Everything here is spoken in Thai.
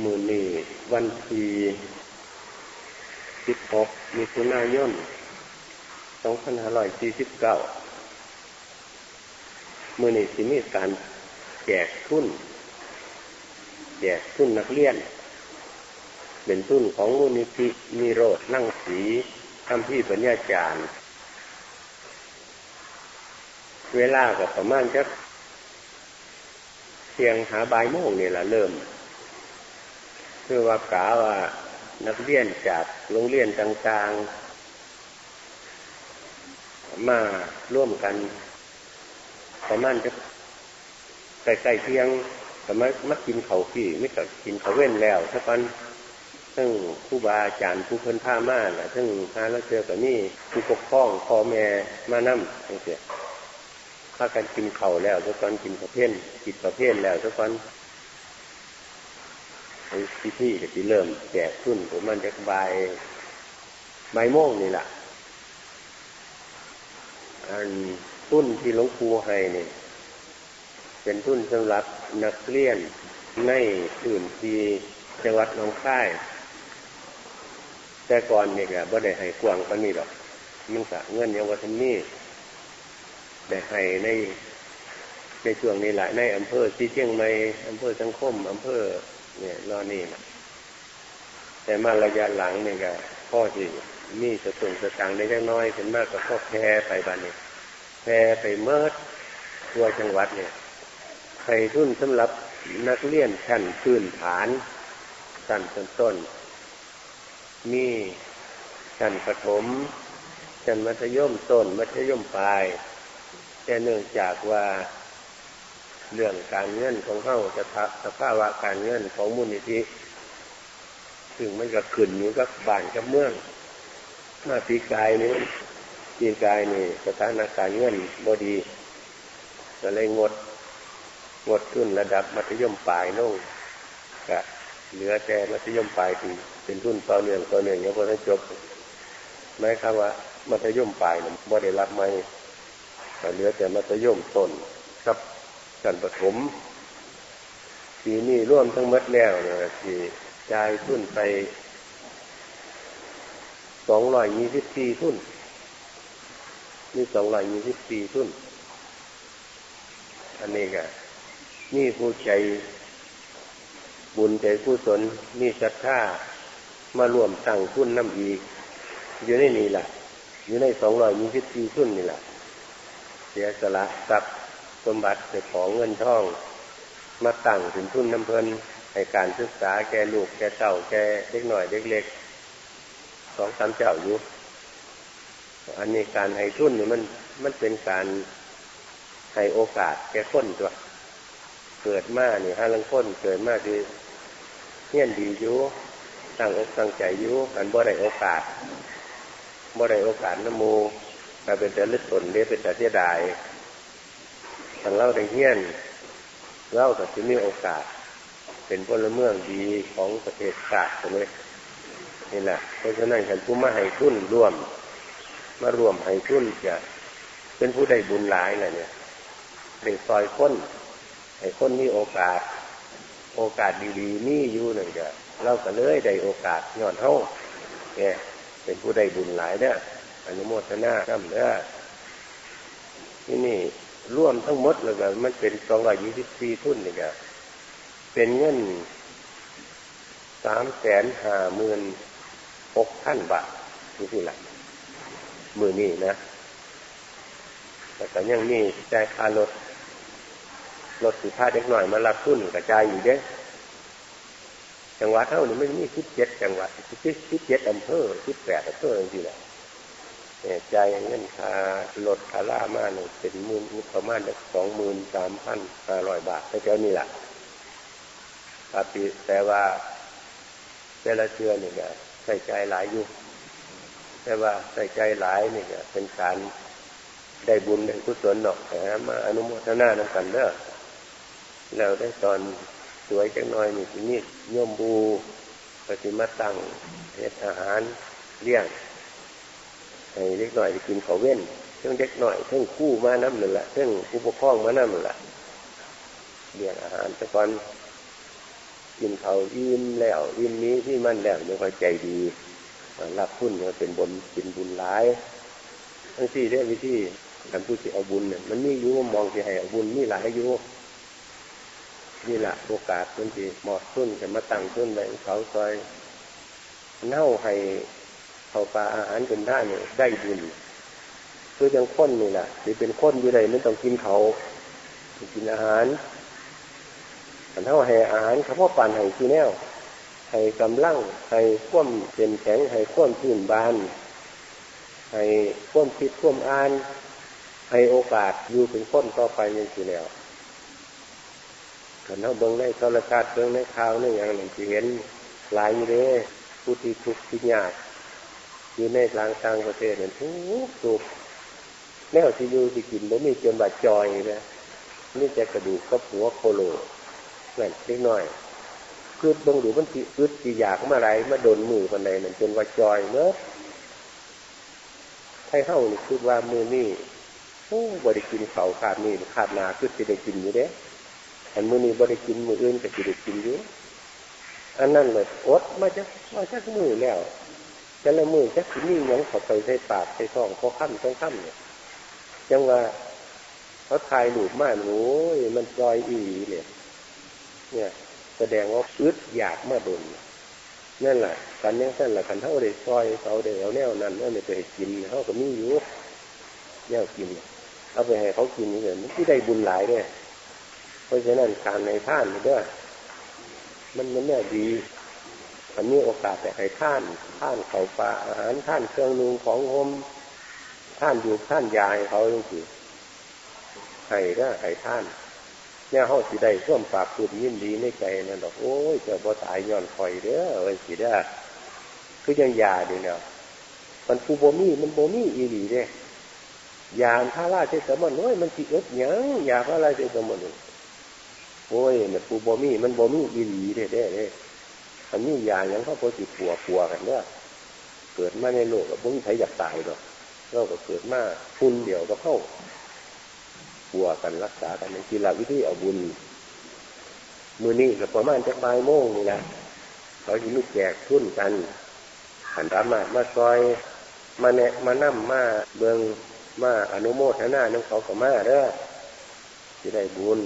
มือนี่วันที่สิบหกมีถุนายนสองพันห้าร้อยสี่สิบเก้ามือนี่สิมีการแจกทุนแจกทุนนักเรียน เป็นทุนของมูลนิธิมีโรดนั่งสีทำที่ปัญญาจารย์ เวลากับประมาณจะเพียงหาบายโมงนี่แหละเริ่ม คือว่ากาว่านักเรียนจากโรงเรียนต่างๆ มาร่วมกัน ประมาณจะใกล้ๆเพียงแต่มามากินเขาพี่ไม่กับกินเขาเว้นแล้วถ้าปันซึ่งผู้บาอาจารย์ผู้เพิ่นผ้ามาน่ะซึ่งหาแล้วเจอกับนี่ผู้ปกครองพ่อแม่มานั่มจังเสียถ้ากันกินเขาแล้วทุกคนกินประเภทกินประเภทแล้วทุกคน พิธีก็จะเริ่มแจกขึ้นผมมันจะบใบโม่งนี่แหละอันตุ้นที่หลวงปู่ให้เนี่ยเป็นทุนสำหรับนักเรียนในอื่นที่จังหวัดหนองคาย แต่ก่อนเนี่ยก็บ่ได้ให้กวางกันนี่หรอกมันกะเงินเยังวัฒนี่ได้ให้ในในช่วงนี้แหละในอำเภอที่เชียงใหม่อำเภอสังคมอำเภอ เนี่ยรอนี่นะแต่มาระยะหลังเนี่ยก็พ่อที่มีสตุงสตางได้แค่น้อยเป็นมากกว่าพ่อแพ้ไปบ้านนี้แพ้ไปเมื่อตัวจังหวัดเนี่ยใครทุนสำหรับนักเรียนชั้นพื้นฐานชั้นต้นต้นมีชั้นประถมชั้นมัธยมต้น มัธยมปลาย แต่เนื่องจากว่า เรื่องการเงินของเขาจะทัสภาวะการเงินของมูลนิธิซึ่งมันก็ขึ้นอยู่กับบ้านกับเมือง มาปีกายนี้ปีกายนี่สถานการเงินบดีก็เลยงดงดขึ้นระดับมัธยมปลายนู่นก็เหลือแต่มัธยมปลายที่เป็นทุนต่อเนื่องต่อเนื่องยังพอได้จบหมายความว่า มัธยมปลายเนี่ยบ่ได้รับไม่เหลือแต่มัธยมต้นกับ กันปฐมปีนี้ร่วมทั้งมดแล้วนะที่จ่ายทุนไปสองร้อยยี่สิบสี่ทุนนี่สองร้อยยี่สิบสี่ทุนอันนี้ก็นี่ผู้ใจบุญใจผู้สนนี่ศรัทธามารวมตั้งทุนน้ำอีก อยู่ในนี่แหละอยู่ในสองร้อยยี่สิบสี่ทุนนี่แหละเสียสละทรัพย์ สมบัติเจ้ของเงินทอง มาตั้งถึงทุนน้ำเพลินให้การศึกษาแก่ลูกแก่เต่าแก่เล็กหน่อยเล็กเล็กสองสามเจ้าอยู่ อันนี้การให้ทุนนี่มันมันเป็นการให้โอกาสแก่คนตัว เกิดมาเนี่ยห้าลังคนเกิดมาคือเฮี้ยนดีอยู่ตั้งอกตั้งใจอยู่อันบ่ได้โอกาสบ่ได้โอกาสน้ำมูแต่เป็นแต่ลึกตนเรียเป็นแต่เสียดาย ทางเราได้เฮี้ยนเล่าก็จะมีโอกาส เป็นพลเมืองดีของประเทศชาติใช่ไหมนี่แหละเพราะฉะนั้นฉันผู้มาให้ทุนร่วม มาร่วมให้ทุนจะเป็นผู้ได้บุญหลายแหละเนี่ยเป็นซอยคนให้คนมีโอกาส โอกาสดีๆนี่อยู่หนึ่งจะเราก็เลยได้โอกาสย้อนเท่าเนี่ยเป็นผู้ได้บุญหลายเนี่ยอนุโมทนาทำเนี่ยที่นี่ ร่วมทั้งหมดเลยก็มันเป็นสองร้อยยี่สิบสี่ทุนนี่ก็เป็นเงินสามแสนห้าหมื่นหกพันบาทนี่คือหลักมือนี่นะแต่ก็ยังมีใจคารถรถสีผ้าเล็กหน่อยมารับทุนกระจายอยู่เด้จังหวัดเท่านี้ไม่มีสิบเจ็ดจังหวัดสิบเจ็ดอำเภอสิบแปดอำเภอจริงๆแหละ ใจเงินค่ารถคาล่ามาเนี่ยเป็นมูลประมาณสองหมื่นสามพันห้าร้อยบาทแค่นี้แหละปฏิแต่ว่าแต่ละเชื่อนี่ก็ใส่ใจหลายอยู่ แต่ว่าใส่ใจหลายนี่ก็เป็นการได้บุญได้กุศลหนอกแต่มาอนุโมทนาน้ำกันเด้อแล้วได้ตอนสวยจังน้อยนี่ที่นี้ย่อมบูปฏิมาตั้งเฮ็ดอาหารเลี้ยง เล็กหน่อยไปกินเขาเว้นเพิ่งเล็กหน่อยเพิ่งคู่มาน้ำหนึ่งละเพิ่งผู้ปกครองมาน้ำหนึ่งละเลี้ยงอาหารแต่ก่อนกินเขาอิ่มแล้วอิ่มนี้ที่มันแล้วไม่ค่อยใจดีรับพุ่นมันเป็นบนเป็นบุญร้ายทั้งสี่เรื่องวิธีการพูดที่เอาบุญเนี่ยมันมีอยู่มองที่ให้เอาบุญมีหลายอยู่นี่แหละโอกาสมันที่หมาะขึ้นแต่มาตั้งขึ้นในเขาซอยเน่าให้ เขาปลาอาหารเป็นได้เนี่ยได้บุญคือยังค้นนี่แหละหรือเป็นค้นอยู่ใดไม่ต้องกินเขากินอาหารขันเท่าให้อาหารเขาพ่อปั่นให้ทีแนวให้กำลังให้ข่วมเป็นแข็งให้ข่วมพื้นบาน ให้ข่วมคิดข่วมอ่าน ให้โอกาสอยู่เป็นคนต่อไปยังทีแล้วขันเท่าเบิ้งในโทรทัศน์เบิ้งในข่าวนี่อย่างหนึ่งที่เห็นหลายเลยผู้ที่ทุกข์ที่ยาก อยู่ในทางต่างประเทศนั่นทุกทุกแนวที่อยู่ที่กินบ่มีจนบาดจอยนะนี่จะกระดูกกับหัวโคโลนั่นเล็กน้อยคือบังดูมันที่อึดที่อยากมื่อไรมาโดนมือคนใดนั่นจนว่าจอยเมื่อให้เข้านี่คือว่ามือนี่โอ้บริกินเขาขาดนี่ขาดนาคือจะได้กินอยู่เด้อันมือนี้บริกินมืออื่นก็จะได้กินอยู่อันนั้นเลยอดมาจากมาจากมือแล้ว จะละมือจะกินนี่ยังเขาไปใส่ปากใส่ท้องพอค่ำต้องค่ำเนี่ยจังว่าเขาทายหลูบมากโอ้ยมันจอยอีเนี่ยเนี่ย แสดงว่าอึดอยากมาดนนั่นแหละกันยังสั้นแหละกันเท่าเด็ซอยเขาเดี๋ยวแนวนั้นนั่นไปให้กินเขาก็มีอยู่แนวกินเอาไปให้เขากินนี่เลยมันที่ได้บุญหลายเนี่ยเพราะฉะนั้นการในท่านนี่ยมันมันเนี่ยดี อันนี้โอกาสแต่ให้ท่านท่านเขาปลาอาหารท่านเครื่องนุ่งของหมท่านอยู่ท่านยายเขาจริงๆให้ก็ให้ท่านเนี่ยเขาสิได้ร่วมปากพูดยินดีในใจนั่นดอกโอ้ยจะบ่ตายย้อนคอยเด้อไอ้สิได้คือยังยาดีเนาะมันฟูโบมี่มันโบมี่อีหลีเด้ยาพระราชสมนโอ้ยมันสิเอ็ดยังยาพระราชสมนโอ้ยมันฟูโบมี่มันโบมี่อีหลีเด้เด้เด้ อันนี้ยายังเขาพอสิปัวปัวกันเด้อเกิดมาในโลกกับพวกนี้ใครอยากตายหรอกเราก็เกิดมาฝุ่นเดียวก็เข้าปัวกันรักษากันในกีฬาวิธีเอาบุญ มือนี้กับประมาณจะปลายโมงนี่นะเขาจะมีแจกทุนกันขันรามามาซอยมาแนะมานั่มมาเบืองมาอนุโมทนาน้องเขาก็มาเด้อจะได้บุญ